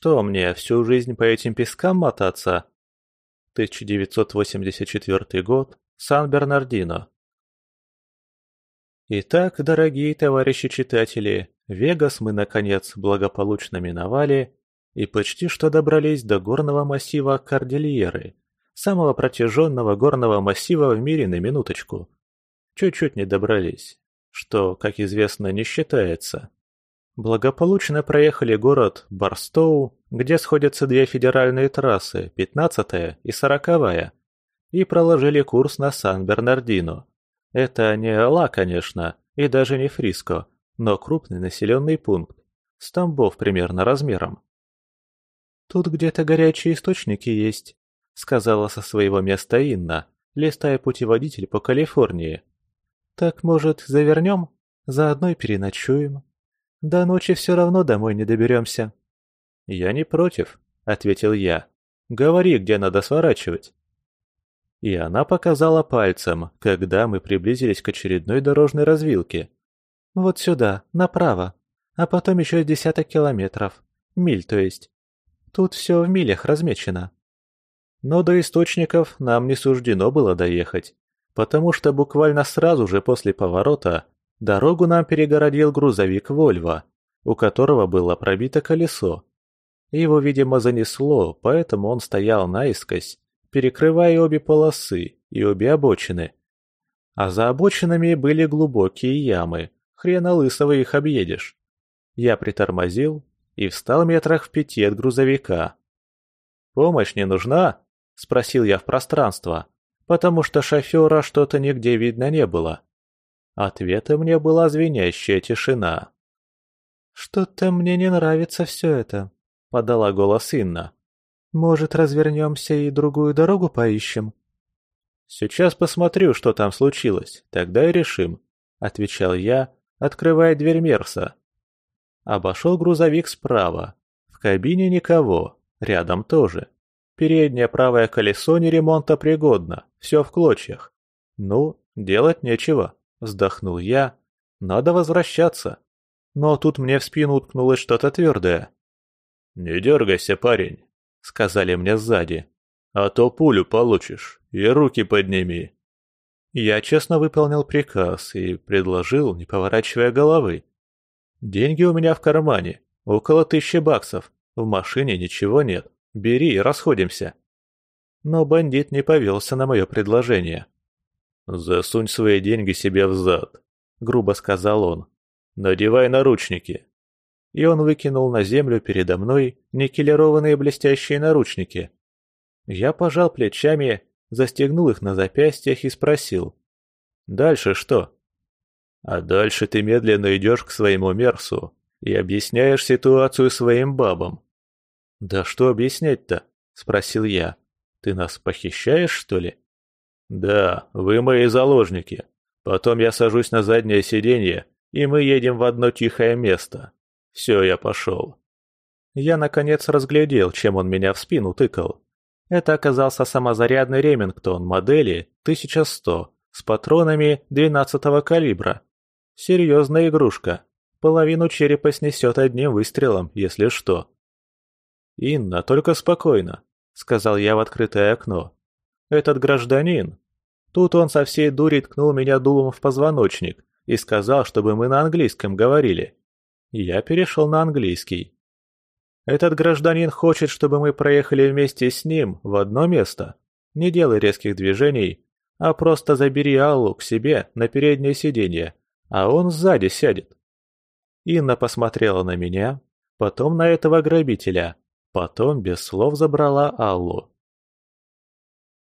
Что мне, всю жизнь по этим пескам мотаться? 1984 год, Сан-Бернардино. Итак, дорогие товарищи читатели, Вегас мы, наконец, благополучно миновали и почти что добрались до горного массива Кордильеры, самого протяженного горного массива в мире на минуточку. Чуть-чуть не добрались, что, как известно, не считается. Благополучно проехали город Барстоу, где сходятся две федеральные трассы, 15-я и 40-я, и проложили курс на Сан-Бернардино. Это не Ла, конечно, и даже не Фриско, но крупный населенный пункт, с Тамбов примерно размером. «Тут где-то горячие источники есть», — сказала со своего места Инна, листая путеводитель по Калифорнии. «Так, может, завернем? Заодно и переночуем». До ночи все равно домой не доберемся. Я не против, ответил я. Говори, где надо сворачивать. И она показала пальцем, когда мы приблизились к очередной дорожной развилке. Вот сюда, направо, а потом еще десяток километров. Миль, то есть. Тут все в милях размечено. Но до источников нам не суждено было доехать, потому что буквально сразу же после поворота Дорогу нам перегородил грузовик «Вольво», у которого было пробито колесо. Его, видимо, занесло, поэтому он стоял наискось, перекрывая обе полосы и обе обочины. А за обочинами были глубокие ямы, хрена лысого их объедешь. Я притормозил и встал метрах в пяти от грузовика. «Помощь не нужна?» – спросил я в пространство, потому что шофера что-то нигде видно не было. Ответом мне была звенящая тишина. «Что-то мне не нравится все это», — подала голос Инна. «Может, развернемся и другую дорогу поищем?» «Сейчас посмотрю, что там случилось, тогда и решим», — отвечал я, открывая дверь Мерса. Обошел грузовик справа. В кабине никого, рядом тоже. Переднее правое колесо не ремонта пригодно, все в клочьях. Ну, делать нечего. Вздохнул я. Надо возвращаться. Но тут мне в спину уткнулось что-то твердое. «Не дергайся, парень», — сказали мне сзади. «А то пулю получишь, и руки подними». Я честно выполнил приказ и предложил, не поворачивая головы. «Деньги у меня в кармане, около тысячи баксов, в машине ничего нет, бери и расходимся». Но бандит не повелся на мое предложение. «Засунь свои деньги себе в зад», — грубо сказал он. «Надевай наручники». И он выкинул на землю передо мной никелированные блестящие наручники. Я пожал плечами, застегнул их на запястьях и спросил. «Дальше что?» «А дальше ты медленно идешь к своему Мерсу и объясняешь ситуацию своим бабам». «Да что объяснять-то?» — спросил я. «Ты нас похищаешь, что ли?» «Да, вы мои заложники. Потом я сажусь на заднее сиденье, и мы едем в одно тихое место. Все, я пошел». Я, наконец, разглядел, чем он меня в спину тыкал. Это оказался самозарядный Ремингтон модели 1100 с патронами 12-го калибра. Серьезная игрушка. Половину черепа снесет одним выстрелом, если что. «Инна, только спокойно», — сказал я в открытое окно. Этот гражданин. Тут он со всей дури ткнул меня дулом в позвоночник и сказал, чтобы мы на английском говорили. Я перешел на английский. Этот гражданин хочет, чтобы мы проехали вместе с ним в одно место. Не делай резких движений, а просто забери Аллу к себе на переднее сиденье, а он сзади сядет. Инна посмотрела на меня, потом на этого грабителя, потом без слов забрала Аллу.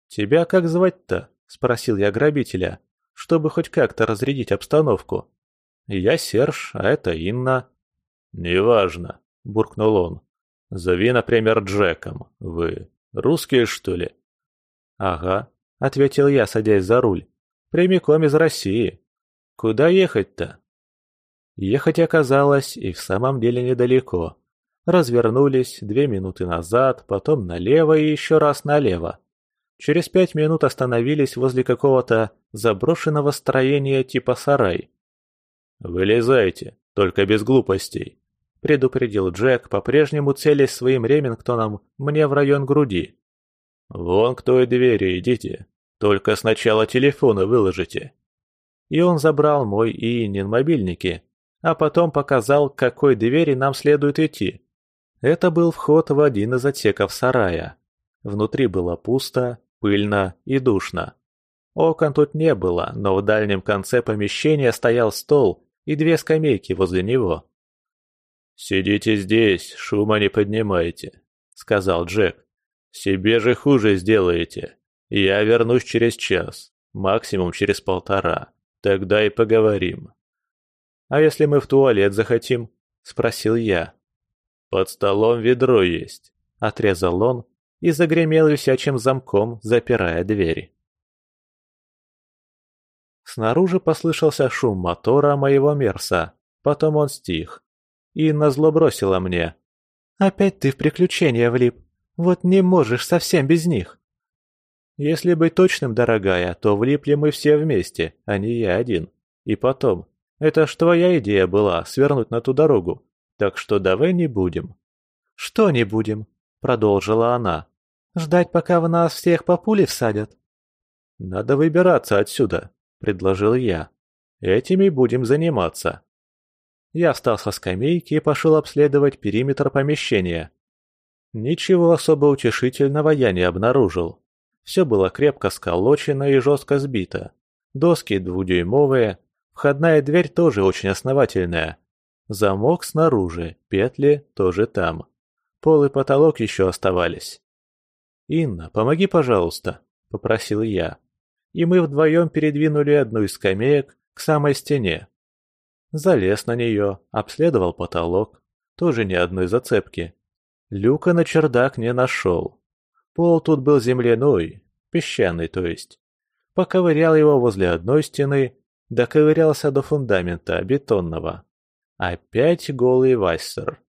«Тебя как звать-то?» – спросил я грабителя, чтобы хоть как-то разрядить обстановку. «Я Серж, а это Инна». «Неважно», – буркнул он. «Зови, например, Джеком. Вы русские, что ли?» «Ага», – ответил я, садясь за руль. «Прямиком из России. Куда ехать-то?» Ехать оказалось и в самом деле недалеко. Развернулись две минуты назад, потом налево и еще раз налево. Через пять минут остановились возле какого-то заброшенного строения типа сарай. «Вылезайте, только без глупостей», — предупредил Джек, по-прежнему целясь своим Ремингтоном мне в район груди. «Вон к той двери идите, только сначала телефоны выложите». И он забрал мой и Иннин мобильники, а потом показал, к какой двери нам следует идти. Это был вход в один из отсеков сарая. Внутри было пусто, пыльно и душно. Окон тут не было, но в дальнем конце помещения стоял стол и две скамейки возле него. «Сидите здесь, шума не поднимайте», — сказал Джек. «Себе же хуже сделаете. Я вернусь через час, максимум через полтора. Тогда и поговорим». «А если мы в туалет захотим?» — спросил я. «Под столом ведро есть», — отрезал он и загремел висячим замком, запирая двери. Снаружи послышался шум мотора моего Мерса, потом он стих. Инна зло бросила мне. «Опять ты в приключения влип. Вот не можешь совсем без них». «Если быть точным, дорогая, то влипли мы все вместе, а не я один. И потом, это ж твоя идея была, свернуть на ту дорогу. Так что давай не будем». «Что не будем?» — продолжила она. «Ждать, пока в нас всех по пуле всадят?» «Надо выбираться отсюда», — предложил я. «Этими будем заниматься». Я встал со скамейки и пошел обследовать периметр помещения. Ничего особо утешительного я не обнаружил. Все было крепко сколочено и жестко сбито. Доски двухдюймовые, входная дверь тоже очень основательная. Замок снаружи, петли тоже там. Пол и потолок еще оставались. «Инна, помоги, пожалуйста», — попросил я. И мы вдвоем передвинули одну из скамеек к самой стене. Залез на нее, обследовал потолок. Тоже ни одной зацепки. Люка на чердак не нашел. Пол тут был земляной, песчаный то есть. Поковырял его возле одной стены, доковырялся до фундамента бетонного. Опять голый вассер.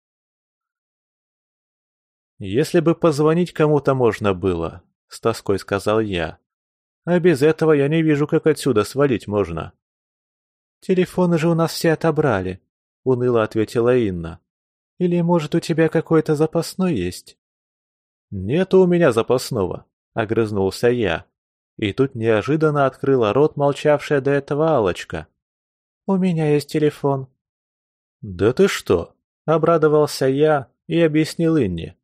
«Если бы позвонить кому-то можно было», — с тоской сказал я. «А без этого я не вижу, как отсюда свалить можно». «Телефоны же у нас все отобрали», — уныло ответила Инна. «Или, может, у тебя какой-то запасной есть?» «Нету у меня запасного», — огрызнулся я. И тут неожиданно открыла рот молчавшая до этого алочка «У меня есть телефон». «Да ты что?» — обрадовался я и объяснил Инне.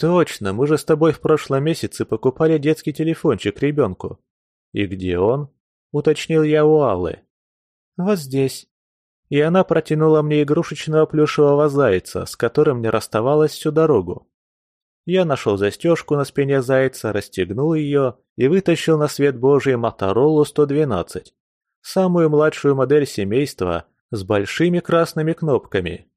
«Точно, мы же с тобой в прошлом месяце покупали детский телефончик ребенку». «И где он?» — уточнил я у Аллы. «Вот здесь». И она протянула мне игрушечного плюшевого зайца, с которым не расставалась всю дорогу. Я нашел застежку на спине зайца, расстегнул ее и вытащил на свет Божий Моторолу 112, самую младшую модель семейства с большими красными кнопками.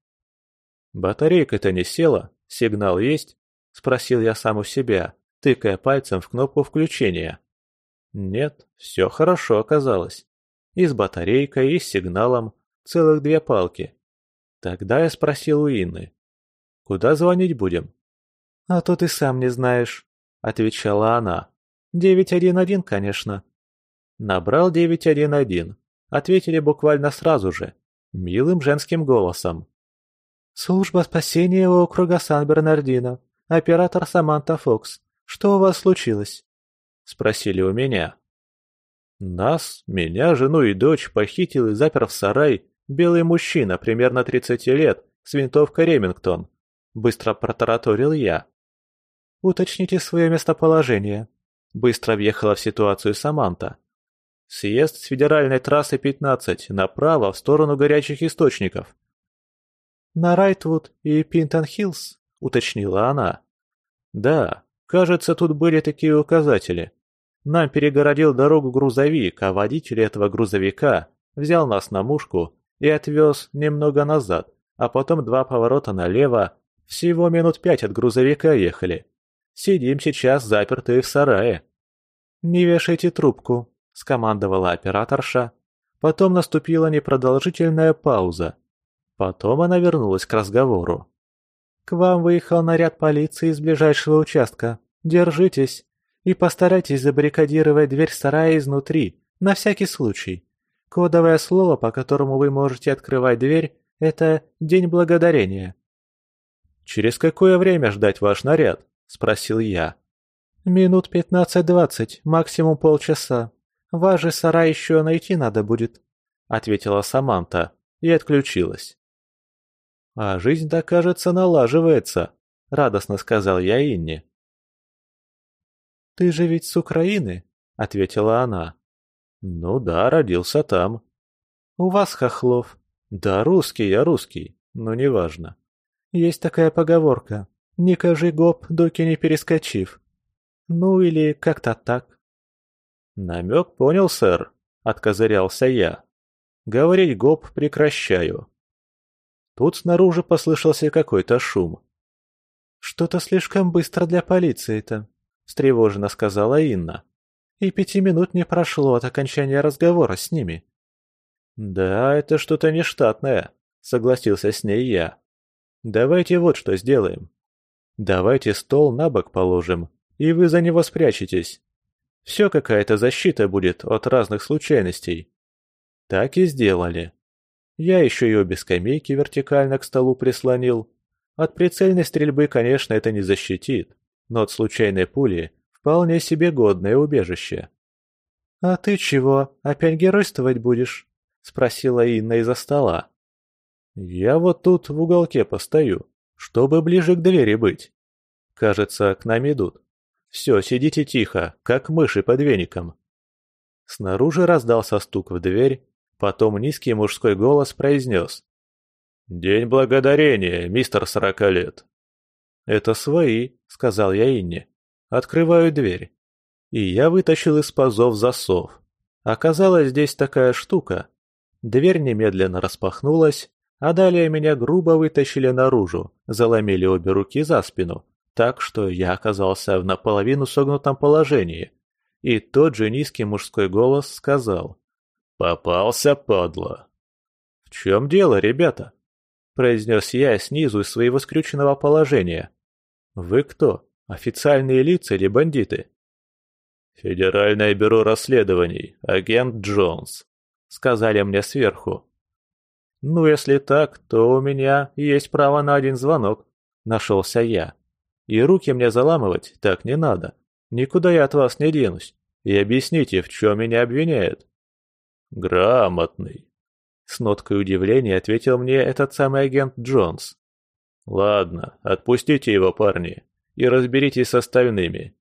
Батарейка-то не села, сигнал есть, — спросил я сам у себя, тыкая пальцем в кнопку включения. Нет, все хорошо оказалось. И с батарейкой, и с сигналом. Целых две палки. Тогда я спросил у Инны. «Куда звонить будем?» «А то ты сам не знаешь», — отвечала она. «911, конечно». Набрал 911. Ответили буквально сразу же, милым женским голосом. «Служба спасения округа Сан-Бернардино. «Оператор Саманта Фокс, что у вас случилось?» — спросили у меня. Нас, меня, жену и дочь похитил и запер в сарай белый мужчина примерно 30 лет с винтовкой Ремингтон. Быстро протараторил я. «Уточните свое местоположение». Быстро въехала в ситуацию Саманта. «Съезд с федеральной трассы 15 направо в сторону горячих источников». «На Райтвуд и Пинтон-Хиллз?» уточнила она. «Да, кажется, тут были такие указатели. Нам перегородил дорогу грузовик, а водитель этого грузовика взял нас на мушку и отвез немного назад, а потом два поворота налево. Всего минут пять от грузовика ехали. Сидим сейчас запертые в сарае». «Не вешайте трубку», — скомандовала операторша. Потом наступила непродолжительная пауза. Потом она вернулась к разговору. К вам выехал наряд полиции из ближайшего участка. Держитесь. И постарайтесь забаррикадировать дверь сарая изнутри, на всякий случай. Кодовое слово, по которому вы можете открывать дверь, это «День Благодарения». «Через какое время ждать ваш наряд?» – спросил я. «Минут пятнадцать-двадцать, максимум полчаса. Вас же сарай еще найти надо будет», – ответила Саманта и отключилась. «А жизнь-то, кажется, налаживается», – радостно сказал я Инне. «Ты же ведь с Украины?» – ответила она. «Ну да, родился там». «У вас хохлов». «Да, русский я русский, но неважно». «Есть такая поговорка. Не кажи гоп, доки не перескочив». Ну или как-то так. «Намек понял, сэр», — откозырялся я. «Говорить гоп прекращаю». Тут снаружи послышался какой-то шум. «Что-то слишком быстро для полиции-то», — встревоженно сказала Инна. «И пяти минут не прошло от окончания разговора с ними». «Да, это что-то нештатное», — согласился с ней я. «Давайте вот что сделаем. Давайте стол на бок положим, и вы за него спрячетесь. Все какая-то защита будет от разных случайностей». Так и сделали. Я еще и обе скамейки вертикально к столу прислонил. От прицельной стрельбы, конечно, это не защитит, но от случайной пули вполне себе годное убежище. «А ты чего, опять геройствовать будешь?» — спросила Инна из-за стола. «Я вот тут в уголке постою, чтобы ближе к двери быть. Кажется, к нам идут. Все, сидите тихо, как мыши под веником». Снаружи раздался стук в дверь, Потом низкий мужской голос произнес. «День благодарения, мистер сорока лет». «Это свои», — сказал я Инне. «Открываю дверь». И я вытащил из пазов засов. Оказалась здесь такая штука. Дверь немедленно распахнулась, а далее меня грубо вытащили наружу, заломили обе руки за спину, так что я оказался в наполовину согнутом положении. И тот же низкий мужской голос сказал. «Попался, падла!» «В чем дело, ребята?» – произнес я снизу из своего скрюченного положения. «Вы кто? Официальные лица или бандиты?» «Федеральное бюро расследований, агент Джонс», – сказали мне сверху. «Ну, если так, то у меня есть право на один звонок», – нашелся я. «И руки мне заламывать так не надо. Никуда я от вас не денусь. И объясните, в чем меня обвиняют». «Грамотный», — с ноткой удивления ответил мне этот самый агент Джонс. «Ладно, отпустите его, парни, и разберитесь с остальными.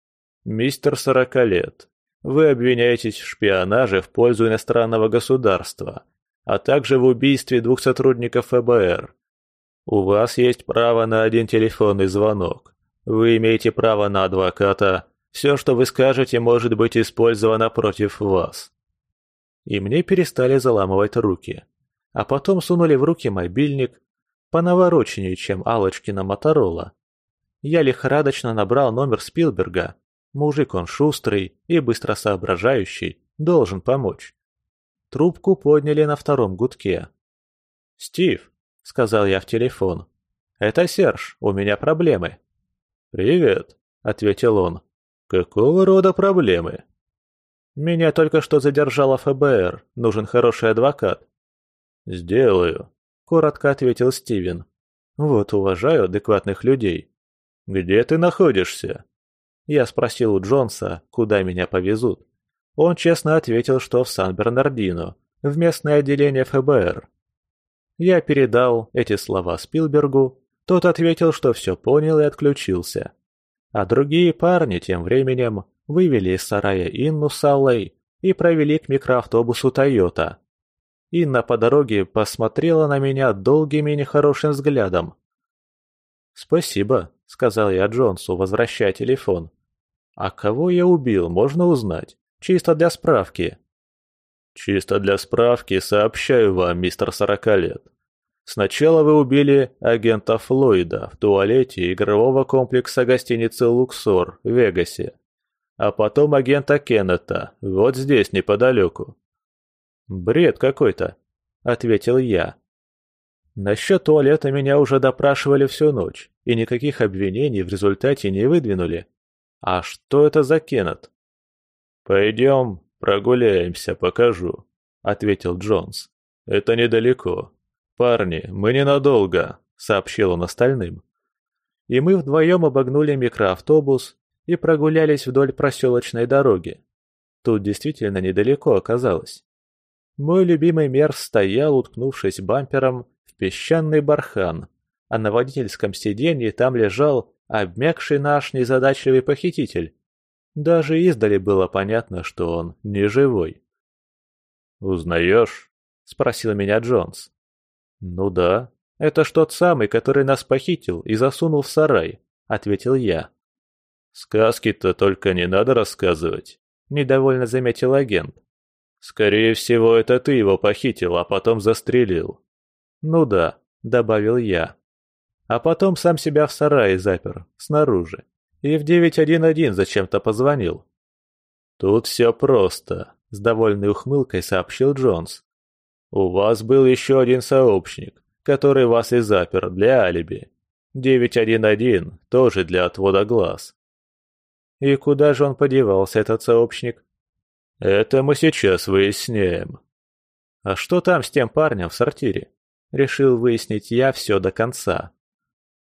Мистер сорока лет, вы обвиняетесь в шпионаже в пользу иностранного государства, а также в убийстве двух сотрудников ФБР. У вас есть право на один телефонный звонок. Вы имеете право на адвоката. Все, что вы скажете, может быть использовано против вас и мне перестали заламывать руки. А потом сунули в руки мобильник, понавороченнее, чем Алочкина Моторола. Я лихорадочно набрал номер Спилберга. Мужик он шустрый и быстро соображающий, должен помочь. Трубку подняли на втором гудке. «Стив», — сказал я в телефон, — «это Серж, у меня проблемы». «Привет», — ответил он. «Какого рода проблемы?» «Меня только что задержало ФБР. Нужен хороший адвокат». «Сделаю», — коротко ответил Стивен. «Вот уважаю адекватных людей». «Где ты находишься?» Я спросил у Джонса, куда меня повезут. Он честно ответил, что в Сан-Бернардино, в местное отделение ФБР. Я передал эти слова Спилбергу, тот ответил, что все понял и отключился. А другие парни тем временем вывели из сарая Инну с Аллой и провели к микроавтобусу «Тойота». Инна по дороге посмотрела на меня долгим и нехорошим взглядом. «Спасибо», — сказал я Джонсу, возвращая телефон. «А кого я убил, можно узнать. Чисто для справки». «Чисто для справки сообщаю вам, мистер сорока лет. Сначала вы убили агента Флойда в туалете игрового комплекса гостиницы «Луксор» в Вегасе а потом агента Кеннета, вот здесь, неподалеку». «Бред какой-то», — ответил я. Насчет туалета меня уже допрашивали всю ночь, и никаких обвинений в результате не выдвинули. А что это за Кеннет? «Пойдем, прогуляемся, покажу», — ответил Джонс. «Это недалеко. Парни, мы ненадолго», — сообщил он остальным. и мы вдвоем обогнули микроавтобус и прогулялись вдоль проселочной дороги. Тут действительно недалеко оказалось. Мой любимый Мерс стоял, уткнувшись бампером в песчаный бархан, а на водительском сиденье там лежал обмякший наш незадачливый похититель. Даже издали было понятно, что он не живой. «Узнаешь?» — спросил меня Джонс. «Ну да, это ж тот самый, который нас похитил и засунул в сарай», — ответил я. «Сказки-то только не надо рассказывать», — недовольно заметил агент. «Скорее всего, это ты его похитил, а потом застрелил». «Ну да», — добавил я. А потом сам себя в сарае запер, снаружи. И в 911 зачем-то позвонил. «Тут все просто», — с довольной ухмылкой сообщил Джонс. «У вас был еще один сообщник, который вас и запер для алиби. 911 тоже для отвода глаз. И куда же он подевался, этот сообщник? Это мы сейчас выясняем. А что там с тем парнем в сортире? Решил выяснить я все до конца.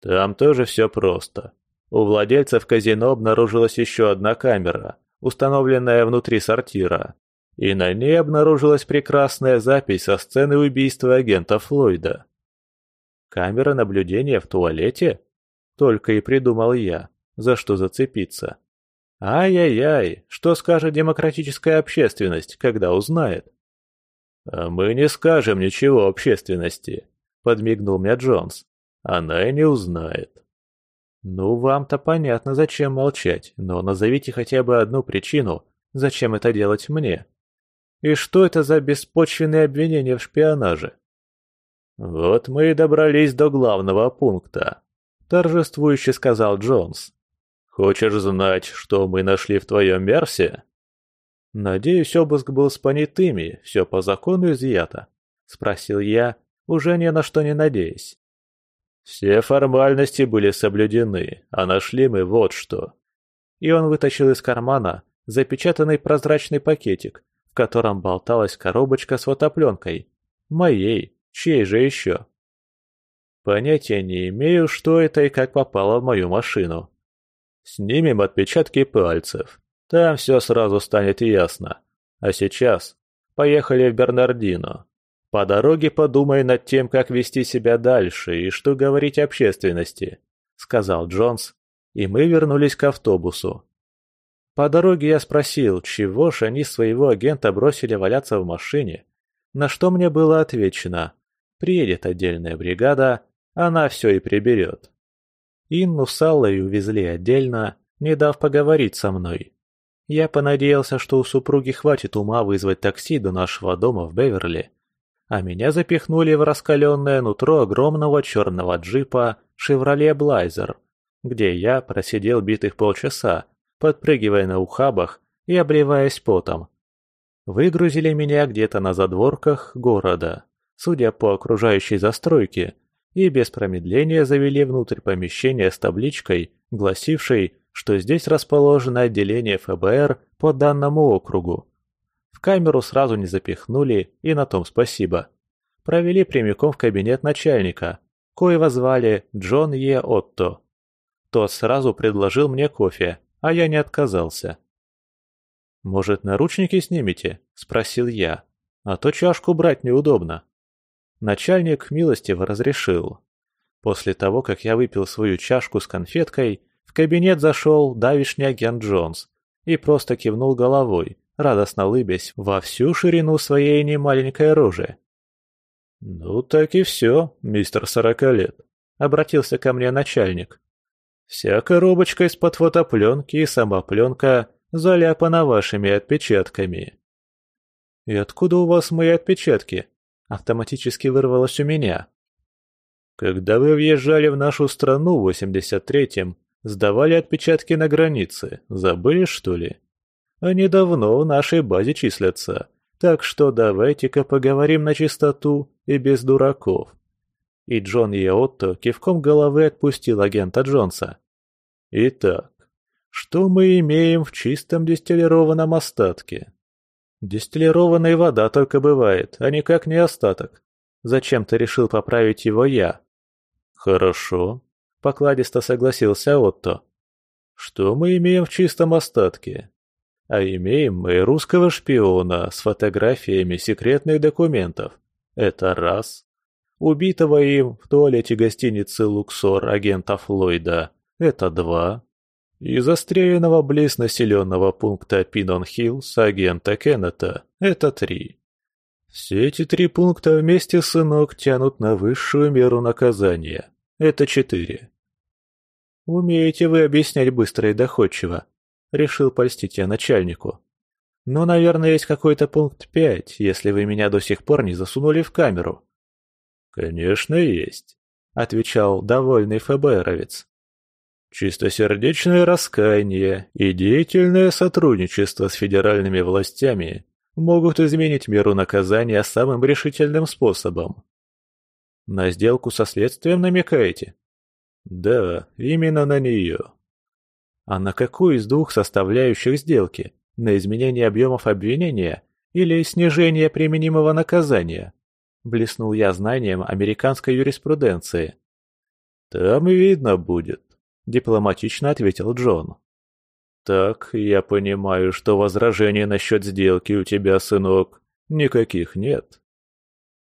Там тоже все просто. У владельцев казино обнаружилась еще одна камера, установленная внутри сортира. И на ней обнаружилась прекрасная запись со сцены убийства агента Флойда. Камера наблюдения в туалете? Только и придумал я, за что зацепиться. Ай-яй-яй, что скажет демократическая общественность, когда узнает? А мы не скажем ничего общественности, подмигнул мне Джонс. Она и не узнает. Ну, вам-то понятно, зачем молчать, но назовите хотя бы одну причину, зачем это делать мне. И что это за беспочвенные обвинения в шпионаже? Вот мы и добрались до главного пункта, торжествующе сказал Джонс. Хочешь знать, что мы нашли в твоем Мерсе? Надеюсь, обыск был с понятыми, все по закону изъято, спросил я, уже ни на что не надеясь. Все формальности были соблюдены, а нашли мы вот что. И он вытащил из кармана запечатанный прозрачный пакетик, в котором болталась коробочка с фотопленкой. Моей, чьей же еще? Понятия не имею, что это и как попало в мою машину. Снимем отпечатки пальцев. Там все сразу станет ясно. А сейчас поехали в Бернардино. По дороге подумай над тем, как вести себя дальше и что говорить общественности», — сказал Джонс, и мы вернулись к автобусу. По дороге я спросил, чего ж они своего агента бросили валяться в машине, на что мне было отвечено. Приедет отдельная бригада, она все и приберет. Инну с Аллой увезли отдельно, не дав поговорить со мной. Я понадеялся, что у супруги хватит ума вызвать такси до нашего дома в Беверли, а меня запихнули в раскаленное нутро огромного черного джипа «Шевроле Блайзер», где я просидел битых полчаса, подпрыгивая на ухабах и обливаясь потом. Выгрузили меня где-то на задворках города, судя по окружающей застройке, и без промедления завели внутрь помещения с табличкой, гласившей, что здесь расположено отделение ФБР по данному округу. В камеру сразу не запихнули, и на том спасибо. Провели прямиком в кабинет начальника, коего звали Джон Е. Отто. Тот сразу предложил мне кофе, а я не отказался. «Может, наручники снимете?» – спросил я. «А то чашку брать неудобно». Начальник милостиво разрешил. После того, как я выпил свою чашку с конфеткой, в кабинет зашел давишний агент Джонс и просто кивнул головой, радостно улыбясь во всю ширину своей немаленькой рожи. «Ну так и все, мистер сорока лет», — обратился ко мне начальник. «Вся коробочка из-под фотопленки и сама пленка заляпана вашими отпечатками». «И откуда у вас мои отпечатки?» Автоматически вырвалось у меня. Когда вы въезжали в нашу страну в 83-м, сдавали отпечатки на границе, забыли что ли? Они давно в нашей базе числятся, так что давайте-ка поговорим на чистоту и без дураков. И Джон Йотто кивком головы отпустил агента Джонса. Итак, что мы имеем в чистом дистиллированном остатке? Дистиллированная вода только бывает, а никак не остаток. Зачем-то решил поправить его я. Хорошо. покладисто согласился Отто. «Что мы имеем в чистом остатке? А имеем мы русского шпиона с фотографиями секретных документов. Это раз. Убитого им в туалете гостиницы «Луксор» агента Флойда. Это два. И застреленного близ населенного пункта Пинон-Хиллс агента Кеннета. Это три. Все эти три пункта вместе, сынок, тянут на высшую меру наказания. Это четыре. Умеете вы объяснять быстро и доходчиво. Решил польстить я начальнику. Но, наверное, есть какой-то пункт пять, если вы меня до сих пор не засунули в камеру. Конечно, есть, отвечал довольный ФБРовец. Чистосердечное раскаяние и деятельное сотрудничество с федеральными властями могут изменить меру наказания самым решительным способом. На сделку со следствием намекаете? Да, именно на нее. А на какую из двух составляющих сделки? На изменение объемов обвинения или снижение применимого наказания? Блеснул я знанием американской юриспруденции. Там видно будет, дипломатично ответил Джон. «Так, я понимаю, что возражений насчет сделки у тебя, сынок, никаких нет».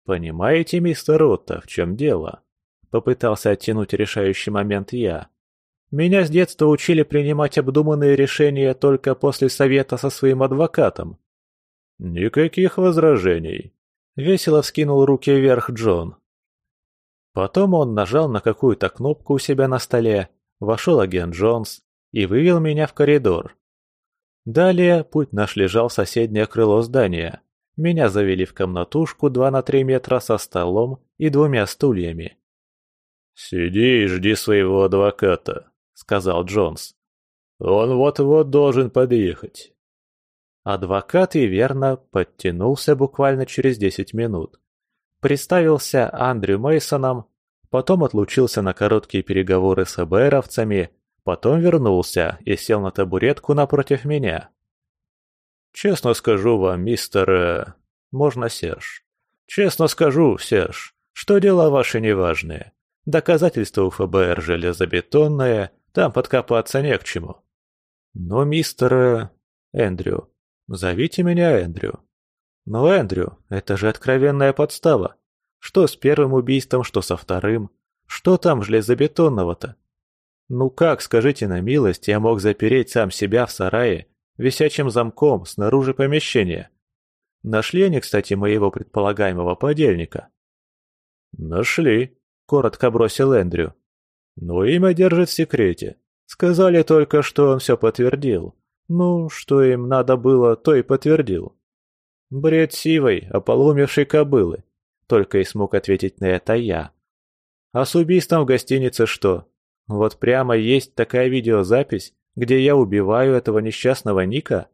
«Понимаете, мистер Отто, в чем дело?» Попытался оттянуть решающий момент я. «Меня с детства учили принимать обдуманные решения только после совета со своим адвокатом». «Никаких возражений», — весело вскинул руки вверх Джон. Потом он нажал на какую-то кнопку у себя на столе, вошел агент Джонс, и вывел меня в коридор. Далее путь наш лежал в соседнее крыло здания. Меня завели в комнатушку 2 на 3 метра со столом и двумя стульями. «Сиди и жди своего адвоката», — сказал Джонс. «Он вот-вот должен подъехать». Адвокат и верно подтянулся буквально через 10 минут. Представился Андрю Мейсоном, потом отлучился на короткие переговоры с АБРовцами Потом вернулся и сел на табуретку напротив меня. «Честно скажу вам, мистер... Э, можно Серж? Честно скажу, Серж, что дела ваши неважные. Доказательства у ФБР железобетонные, там подкопаться не к чему. Но, мистер... Э, Эндрю, зовите меня Эндрю. Но, Эндрю, это же откровенная подстава. Что с первым убийством, что со вторым. Что там железобетонного-то? Ну как, скажите на милость, я мог запереть сам себя в сарае, висячим замком, снаружи помещения? Нашли они, кстати, моего предполагаемого подельника? Нашли, коротко бросил Эндрю. Но имя держит в секрете. Сказали только, что он все подтвердил. Ну, что им надо было, то и подтвердил. Бред сивой, ополумевшей кобылы. Только и смог ответить на это я. А с убийством в гостинице что? Вот прямо есть такая видеозапись, где я убиваю этого несчастного Ника?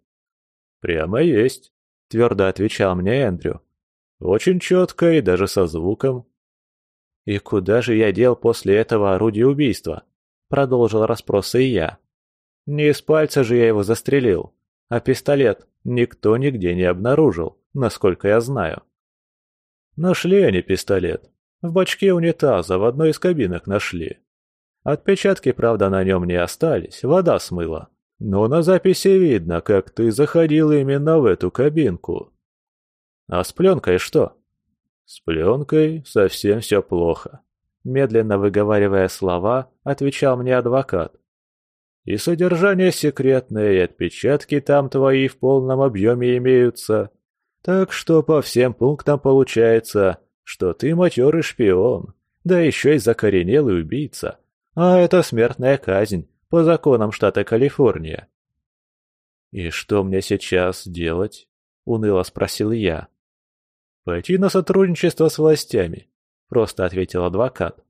Прямо есть, твердо отвечал мне Эндрю. Очень четко и даже со звуком. И куда же я дел после этого орудие убийства? Продолжил расспросы и я. Не из пальца же я его застрелил, а пистолет никто нигде не обнаружил, насколько я знаю. Нашли они пистолет. В бачке унитаза в одной из кабинок нашли. Отпечатки, правда, на нем не остались, вода смыла. Но на записи видно, как ты заходил именно в эту кабинку. А с пленкой что? С пленкой совсем все плохо. Медленно выговаривая слова, отвечал мне адвокат. И содержание секретное, и отпечатки там твои в полном объеме имеются. Так что по всем пунктам получается, что ты матерый шпион, да еще и закоренелый убийца. А это смертная казнь по законам штата Калифорния. «И что мне сейчас делать?» — уныло спросил я. «Пойти на сотрудничество с властями», — просто ответил адвокат.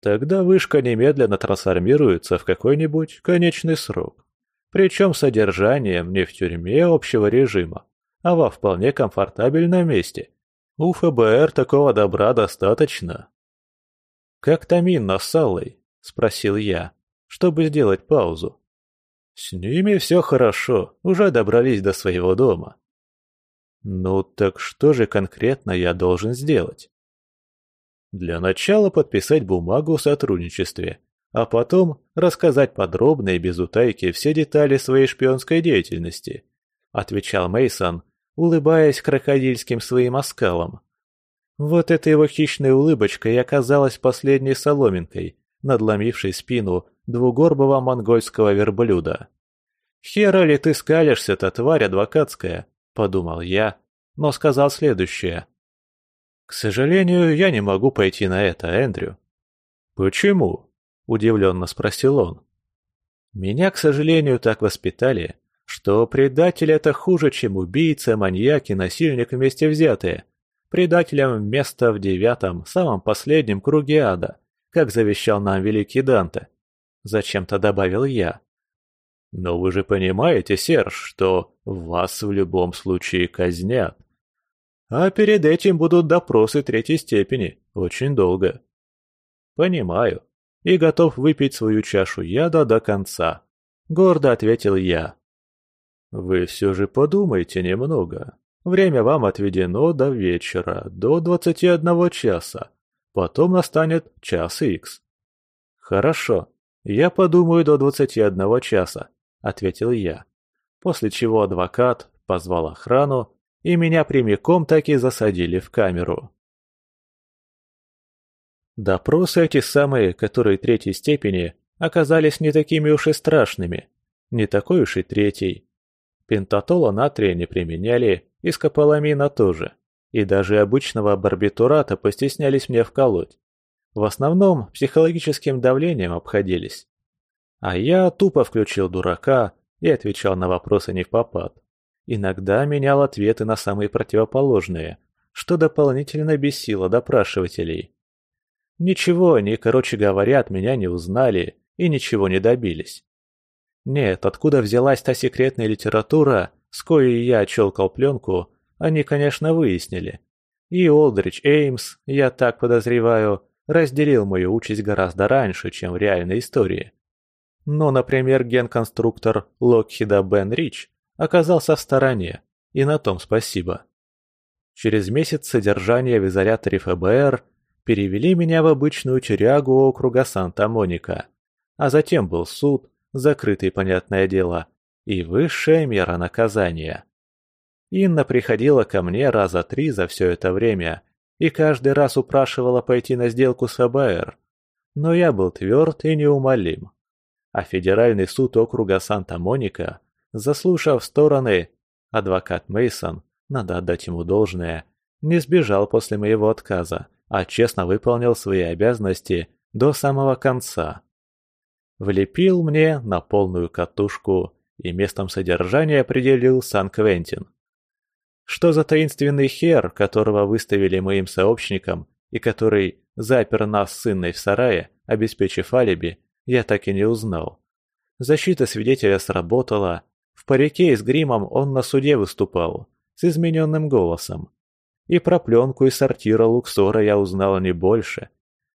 «Тогда вышка немедленно трансформируется в какой-нибудь конечный срок. Причем содержанием не в тюрьме общего режима, а во вполне комфортабельном месте. У ФБР такого добра достаточно». «Как Тамин с Саллой?» — спросил я, чтобы сделать паузу. «С ними все хорошо, уже добрались до своего дома». «Ну так что же конкретно я должен сделать?» «Для начала подписать бумагу о сотрудничестве, а потом рассказать подробно и без утайки все детали своей шпионской деятельности, отвечал Мейсон, улыбаясь крокодильским своим оскалом. Вот эта его хищная улыбочка и оказалась последней соломинкой, надломившей спину двугорбого монгольского верблюда. «Хера ли ты скалишься-то, тварь адвокатская?» – подумал я, но сказал следующее. «К сожалению, я не могу пойти на это, Эндрю». «Почему?» – удивленно спросил он. «Меня, к сожалению, так воспитали, что предатель – это хуже, чем убийца, маньяк и насильник вместе взятые. Предателям место в девятом, самом последнем круге ада, как завещал нам великий Данте. Зачем-то добавил я. Но вы же понимаете, Серж, что вас в любом случае казнят. А перед этим будут допросы третьей степени, очень долго. Понимаю. И готов выпить свою чашу яда до конца. Гордо ответил я. Вы все же подумайте немного. Время вам отведено до вечера, до двадцати одного часа. Потом настанет час икс. Хорошо, я подумаю до двадцати одного часа, ответил я. После чего адвокат позвал охрану, и меня прямиком так и засадили в камеру. Допросы эти самые, которые третьей степени, оказались не такими уж и страшными. Не такой уж и третий. Пентатола натрия не применяли, и скополамина тоже. И даже обычного барбитурата постеснялись мне вколоть. В основном психологическим давлением обходились. А я тупо включил дурака и отвечал на вопросы не в попад. Иногда менял ответы на самые противоположные, что дополнительно бесило допрашивателей. Ничего они, короче говоря, от меня не узнали и ничего не добились. Нет, откуда взялась та секретная литература, с коей я челкал пленку, они, конечно, выяснили. И Олдрич Эймс, я так подозреваю, разделил мою участь гораздо раньше, чем в реальной истории. Но, например, генконструктор Локхида Бен Рич оказался в стороне, и на том спасибо. Через месяц содержания в изоляторе ФБР перевели меня в обычную тюрягу округа Санта-Моника, а затем был суд, закрытый, понятное дело, и высшая мера наказания. Инна приходила ко мне раза три за все это время и каждый раз упрашивала пойти на сделку с ФБР. Но я был тверд и неумолим. А Федеральный суд округа Санта-Моника, заслушав стороны, адвокат Мейсон, надо отдать ему должное, не сбежал после моего отказа, а честно выполнил свои обязанности до самого конца. Влепил мне на полную катушку и местом содержания определил Сан-Квентин. Что за таинственный хер, которого выставили моим сообщникам и который запер нас с сынной в сарае, обеспечив алиби, я так и не узнал. Защита свидетеля сработала. В парике и с гримом он на суде выступал, с измененным голосом. И про пленку из сортира Луксора я узнал не больше.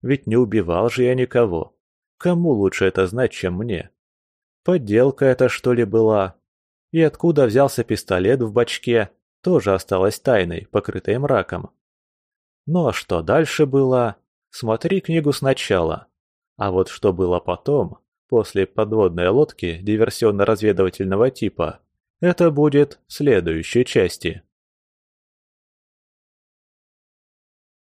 Ведь не убивал же я никого. Кому лучше это знать, чем мне? Подделка это что ли была? И откуда взялся пистолет в бачке, тоже осталась тайной, покрытой мраком. Ну а что дальше было? Смотри книгу сначала. А вот что было потом, после подводной лодки диверсионно-разведывательного типа, это будет в следующей части.